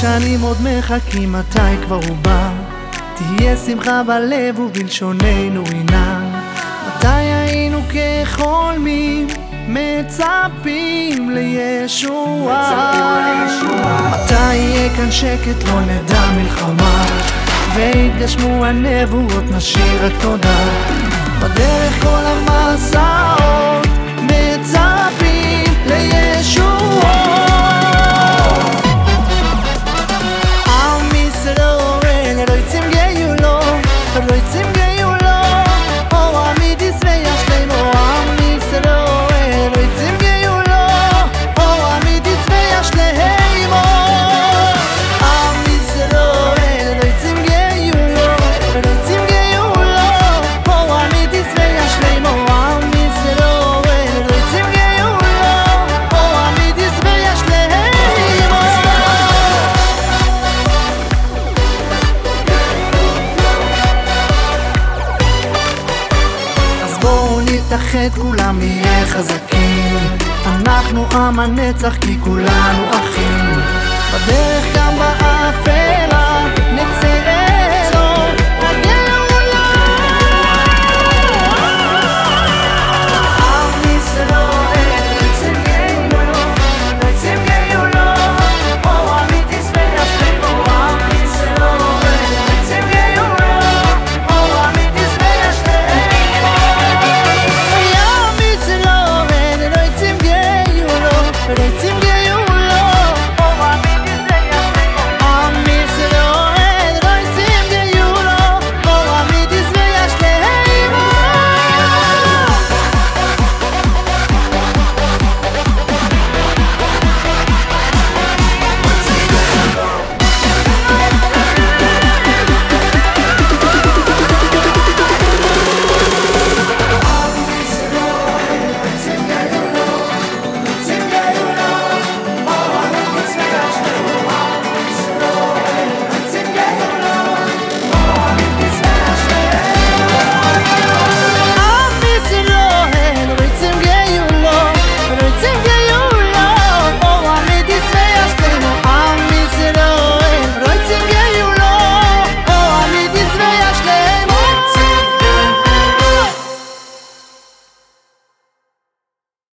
שנים עוד מחכים מתי כבר הוא בא. תהיה שמחה בלב ובלשוננו רינה מתי היינו כחולמים מצפים לישועה מתי יהיה כאן שקט? לא נדע מלחמה. ויתגשמו הנבואות נשאיר רק תודה. בדרך כל המסעות נתאחד כולם נהיה חזקים. אנחנו עם הנצח כי כולנו אחים. בדרך גם באפלה